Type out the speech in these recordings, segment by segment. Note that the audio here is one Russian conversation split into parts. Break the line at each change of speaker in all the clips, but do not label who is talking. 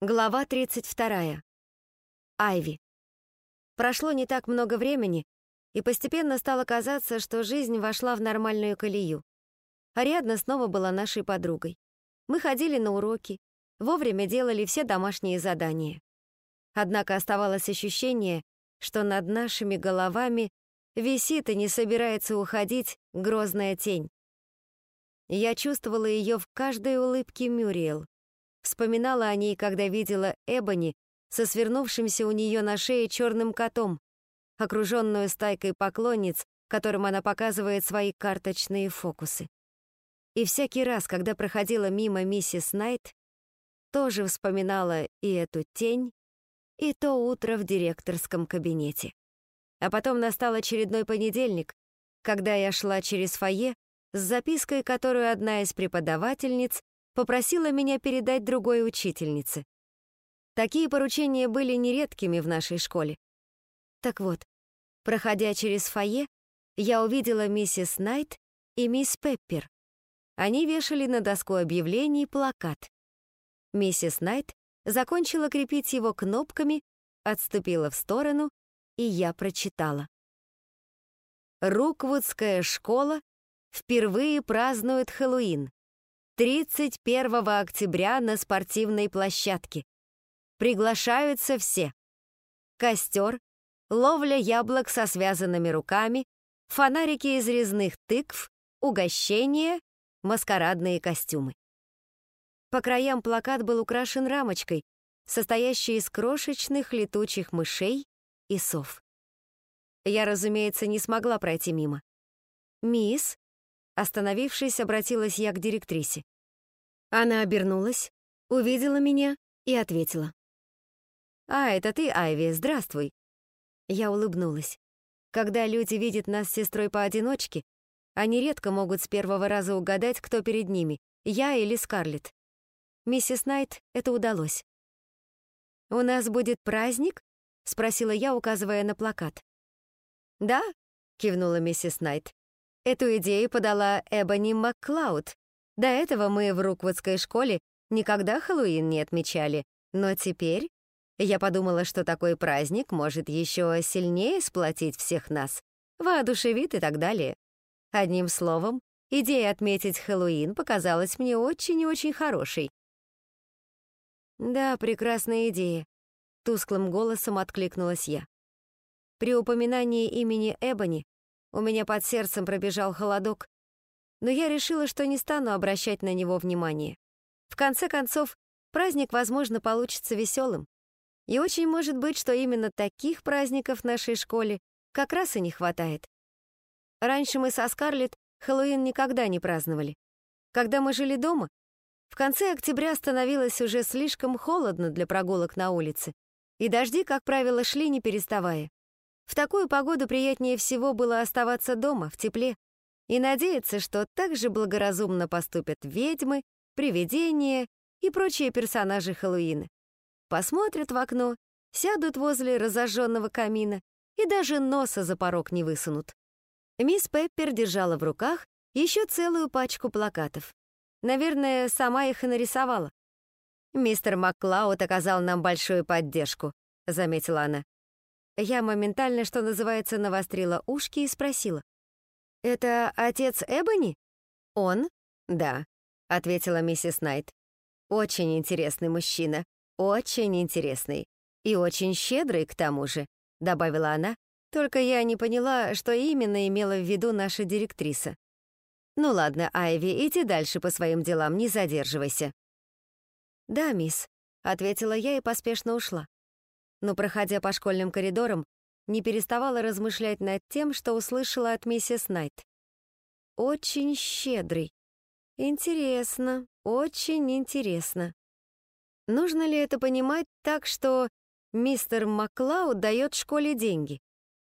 Глава 32. Айви. Прошло не так много времени, и постепенно стало казаться, что жизнь вошла в нормальную колею. Ариадна снова была нашей подругой. Мы ходили на уроки, вовремя делали все домашние задания. Однако оставалось ощущение, что над нашими головами висит и не собирается уходить грозная тень. Я чувствовала ее в каждой улыбке Мюриэл, Вспоминала о ней, когда видела Эбони со свернувшимся у нее на шее черным котом, окруженную стайкой поклонниц, которым она показывает свои карточные фокусы. И всякий раз, когда проходила мимо миссис Найт, тоже вспоминала и эту тень, и то утро в директорском кабинете. А потом настал очередной понедельник, когда я шла через фойе с запиской, которую одна из преподавательниц попросила меня передать другой учительнице. Такие поручения были нередкими в нашей школе. Так вот, проходя через фойе, я увидела миссис Найт и мисс Пеппер. Они вешали на доску объявлений плакат. Миссис Найт закончила крепить его кнопками, отступила в сторону, и я прочитала. Руквудская школа впервые празднует Хэллоуин. 31 октября на спортивной площадке. Приглашаются все. Костер, ловля яблок со связанными руками, фонарики из резных тыкв, угощения, маскарадные костюмы. По краям плакат был украшен рамочкой, состоящей из крошечных летучих мышей и сов. Я, разумеется, не смогла пройти мимо. «Мисс», Остановившись, обратилась я к директрисе. Она обернулась, увидела меня и ответила. «А, это ты, Айви, здравствуй». Я улыбнулась. Когда люди видят нас с сестрой поодиночке, они редко могут с первого раза угадать, кто перед ними, я или Скарлетт. Миссис Найт это удалось. «У нас будет праздник?» — спросила я, указывая на плакат. «Да», — кивнула миссис Найт. Эту идею подала Эбони Макклауд. До этого мы в Руквудской школе никогда Хэллоуин не отмечали, но теперь я подумала, что такой праздник может еще сильнее сплотить всех нас, воодушевит и так далее. Одним словом, идея отметить Хэллоуин показалась мне очень и очень хорошей. «Да, прекрасная идея», — тусклым голосом откликнулась я. При упоминании имени Эбони у меня под сердцем пробежал холодок, но я решила, что не стану обращать на него внимания. В конце концов, праздник, возможно, получится веселым. И очень может быть, что именно таких праздников в нашей школе как раз и не хватает. Раньше мы со Скарлетт Хэллоуин никогда не праздновали. Когда мы жили дома, в конце октября становилось уже слишком холодно для прогулок на улице, и дожди, как правило, шли не переставая. В такую погоду приятнее всего было оставаться дома, в тепле, и надеяться, что так же благоразумно поступят ведьмы, привидения и прочие персонажи Хэллоуина. Посмотрят в окно, сядут возле разожженного камина и даже носа за порог не высунут. Мисс Пеппер держала в руках еще целую пачку плакатов. Наверное, сама их и нарисовала. «Мистер Макклауд оказал нам большую поддержку», — заметила она. Я моментально, что называется, навострила ушки и спросила. «Это отец Эбони?» «Он?» «Да», — ответила миссис Найт. «Очень интересный мужчина, очень интересный. И очень щедрый, к тому же», — добавила она, только я не поняла, что именно имела в виду наша директриса. «Ну ладно, Айви, иди дальше по своим делам, не задерживайся». «Да, мисс», — ответила я и поспешно ушла но, проходя по школьным коридорам, не переставала размышлять над тем, что услышала от миссис Найт. «Очень щедрый. Интересно, очень интересно. Нужно ли это понимать так, что мистер Маклауд дает школе деньги?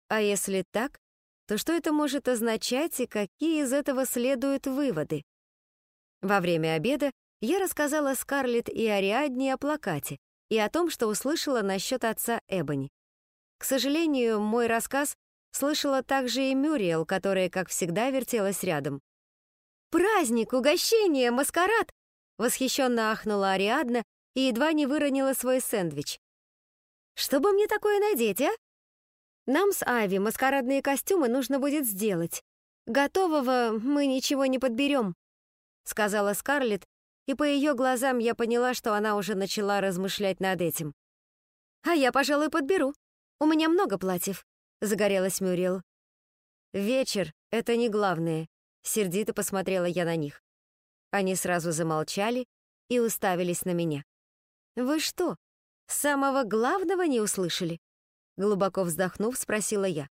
А если так, то что это может означать и какие из этого следуют выводы? Во время обеда я рассказала Скарлетт и Ариадне о плакате, и о том, что услышала насчет отца Эбони. К сожалению, мой рассказ слышала также и Мюриел, которая, как всегда, вертелась рядом. «Праздник, угощение, маскарад!» Восхищенно ахнула Ариадна, и едва не выронила свой сэндвич. «Что бы мне такое надеть, а?» «Нам с Ави маскарадные костюмы нужно будет сделать. Готового мы ничего не подберем», — сказала Скарлетт, и по ее глазам я поняла, что она уже начала размышлять над этим. «А я, пожалуй, подберу. У меня много платьев», — загорелась Мюрриел. «Вечер — это не главное», — сердито посмотрела я на них. Они сразу замолчали и уставились на меня. «Вы что, самого главного не услышали?» Глубоко вздохнув, спросила я.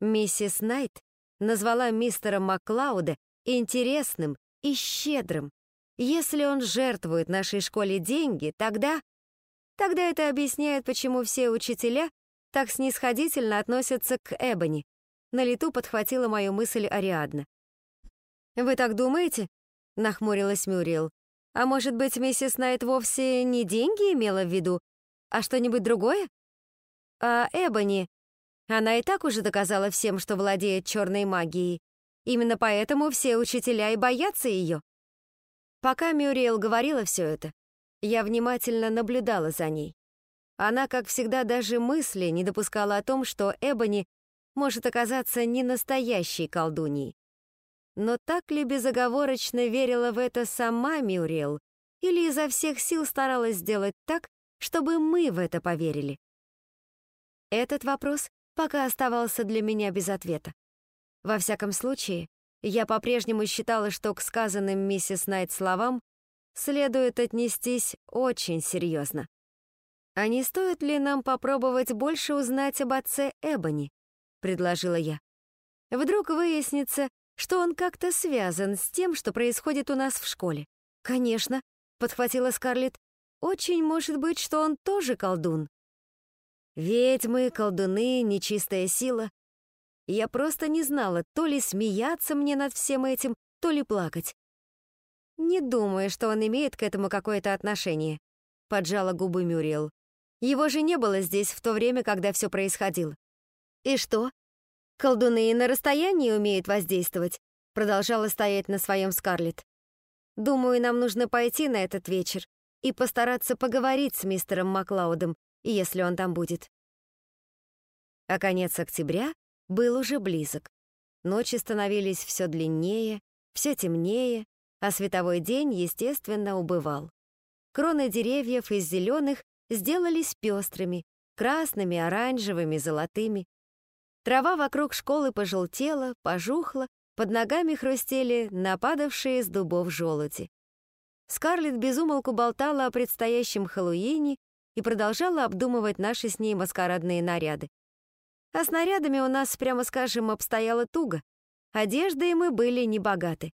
Миссис Найт назвала мистера Маклауда интересным и щедрым. Если он жертвует нашей школе деньги, тогда... Тогда это объясняет, почему все учителя так снисходительно относятся к Эбони. На лету подхватила мою мысль Ариадна. «Вы так думаете?» — нахмурилась Мюрриел. «А может быть, миссис Найт вовсе не деньги имела в виду, а что-нибудь другое? А Эбони, она и так уже доказала всем, что владеет черной магией. Именно поэтому все учителя и боятся ее. Пока Мюриэл говорила все это, я внимательно наблюдала за ней. Она, как всегда, даже мысли не допускала о том, что Эбони может оказаться не настоящей колдуньей. Но так ли безоговорочно верила в это сама Мюриэл, или изо всех сил старалась сделать так, чтобы мы в это поверили? Этот вопрос пока оставался для меня без ответа. Во всяком случае, я по-прежнему считала, что к сказанным миссис Найт словам следует отнестись очень серьезно. «А не стоит ли нам попробовать больше узнать об отце Эбони?» — предложила я. «Вдруг выяснится, что он как-то связан с тем, что происходит у нас в школе». «Конечно», — подхватила Скарлетт. «Очень может быть, что он тоже колдун». Ведьмы, колдуны, нечистая сила. Я просто не знала, то ли смеяться мне над всем этим, то ли плакать. «Не думаю, что он имеет к этому какое-то отношение», — поджала губы Мюриел. «Его же не было здесь в то время, когда все происходило». «И что? Колдуны и на расстоянии умеют воздействовать?» Продолжала стоять на своем Скарлетт. «Думаю, нам нужно пойти на этот вечер и постараться поговорить с мистером Маклаудом, если он там будет. А конец октября был уже близок. Ночи становились все длиннее, все темнее, а световой день, естественно, убывал. Кроны деревьев из зеленых сделались пестрыми, красными, оранжевыми, золотыми. Трава вокруг школы пожелтела, пожухла, под ногами хрустели нападавшие с дубов желуди. Скарлетт безумолку болтала о предстоящем Хэллоуине и продолжала обдумывать наши с ней маскарадные наряды. А с нарядами у нас, прямо скажем, обстояло туго. Одеждой мы были небогаты.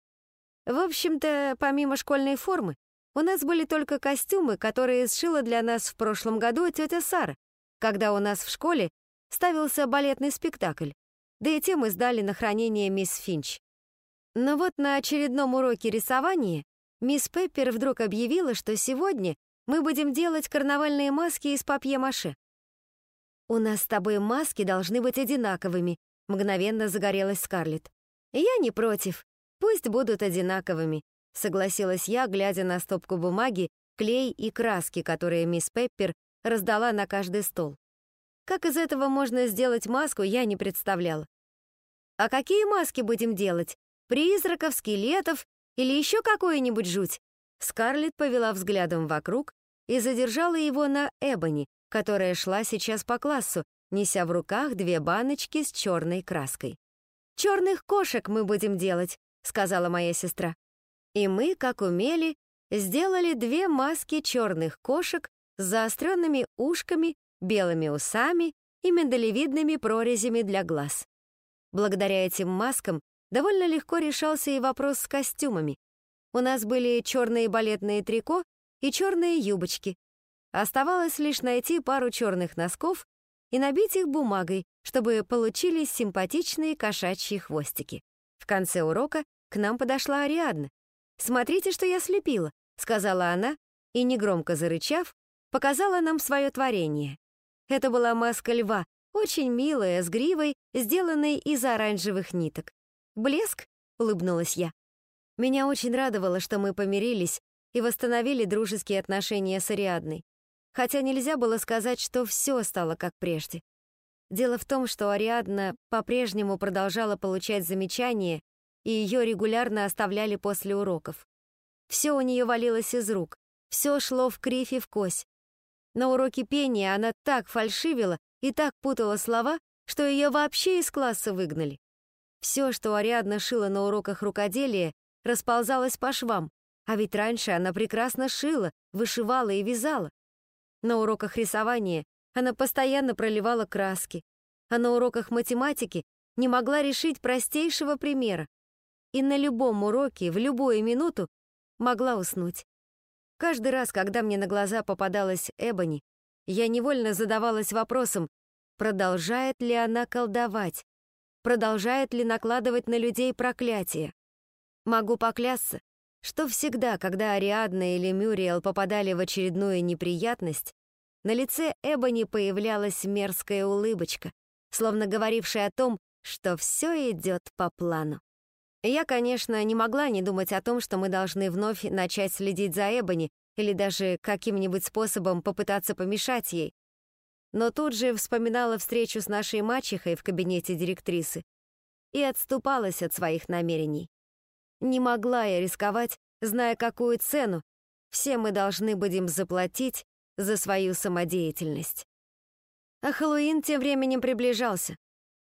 В общем-то, помимо школьной формы, у нас были только костюмы, которые сшила для нас в прошлом году тетя Сара, когда у нас в школе ставился балетный спектакль, да и те мы сдали на хранение мисс Финч. Но вот на очередном уроке рисования мисс Пеппер вдруг объявила, что сегодня мы будем делать карнавальные маски из папье-маше. У нас с тобой маски должны быть одинаковыми, мгновенно загорелась Скарлетт. Я не против. Пусть будут одинаковыми, согласилась я, глядя на стопку бумаги, клей и краски, которые мисс Пеппер раздала на каждый стол. Как из этого можно сделать маску, я не представляла. А какие маски будем делать? Призраков, скелетов или еще какую-нибудь жуть? Скарлетт повела взглядом вокруг и задержала его на Эбони, которая шла сейчас по классу, неся в руках две баночки с черной краской. «Черных кошек мы будем делать», — сказала моя сестра. И мы, как умели, сделали две маски черных кошек с заостренными ушками, белыми усами и миндалевидными прорезями для глаз. Благодаря этим маскам довольно легко решался и вопрос с костюмами, у нас были черные балетные трико и черные юбочки. Оставалось лишь найти пару черных носков и набить их бумагой, чтобы получились симпатичные кошачьи хвостики. В конце урока к нам подошла Ариадна. «Смотрите, что я слепила», — сказала она, и, негромко зарычав, показала нам свое творение. Это была маска льва, очень милая, с гривой, сделанной из оранжевых ниток. «Блеск?» — улыбнулась я. Меня очень радовало, что мы помирились, и восстановили дружеские отношения с Ариадной. Хотя нельзя было сказать, что все стало как прежде. Дело в том, что Ариадна по-прежнему продолжала получать замечания, и ее регулярно оставляли после уроков. Все у нее валилось из рук, все шло в кривь и в кось. На уроке пения она так фальшивила и так путала слова, что ее вообще из класса выгнали. Все, что Ариадна шила на уроках рукоделия, расползалось по швам, а ведь раньше она прекрасно шила, вышивала и вязала. На уроках рисования она постоянно проливала краски, а на уроках математики не могла решить простейшего примера. И на любом уроке, в любую минуту могла уснуть. Каждый раз, когда мне на глаза попадалась Эбони, я невольно задавалась вопросом, продолжает ли она колдовать, продолжает ли накладывать на людей проклятие. Могу поклясться, что всегда, когда Ариадна или Мюриел попадали в очередную неприятность, на лице Эбони появлялась мерзкая улыбочка, словно говорившая о том, что все идет по плану. Я, конечно, не могла не думать о том, что мы должны вновь начать следить за Эбони или даже каким-нибудь способом попытаться помешать ей. Но тут же вспоминала встречу с нашей мачехой в кабинете директрисы и отступалась от своих намерений. Не могла я рисковать, зная, какую цену все мы должны будем заплатить за свою самодеятельность. А Хэллоуин тем временем приближался.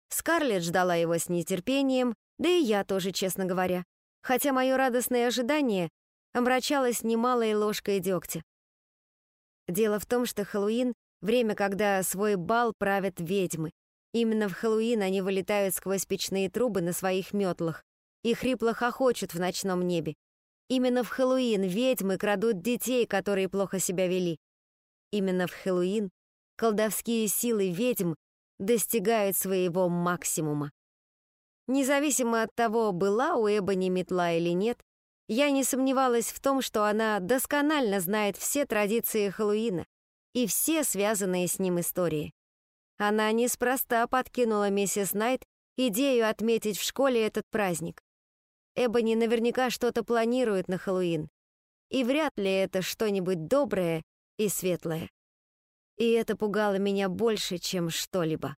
Скарлетт ждала его с нетерпением, да и я тоже, честно говоря. Хотя мое радостное ожидание омрачалось немалой ложкой дегтя. Дело в том, что Хэллоуин — время, когда свой бал правят ведьмы. Именно в Хэллоуин они вылетают сквозь печные трубы на своих метлах и хрипло хохочут в ночном небе. Именно в Хэллоуин ведьмы крадут детей, которые плохо себя вели. Именно в Хэллоуин колдовские силы ведьм достигают своего максимума. Независимо от того, была у Эбони метла или нет, я не сомневалась в том, что она досконально знает все традиции Хэллоуина и все связанные с ним истории. Она неспроста подкинула миссис Найт идею отметить в школе этот праздник. Эбони наверняка что-то планирует на Хэллоуин, и вряд ли это что-нибудь доброе и светлое. И это пугало меня больше, чем что-либо.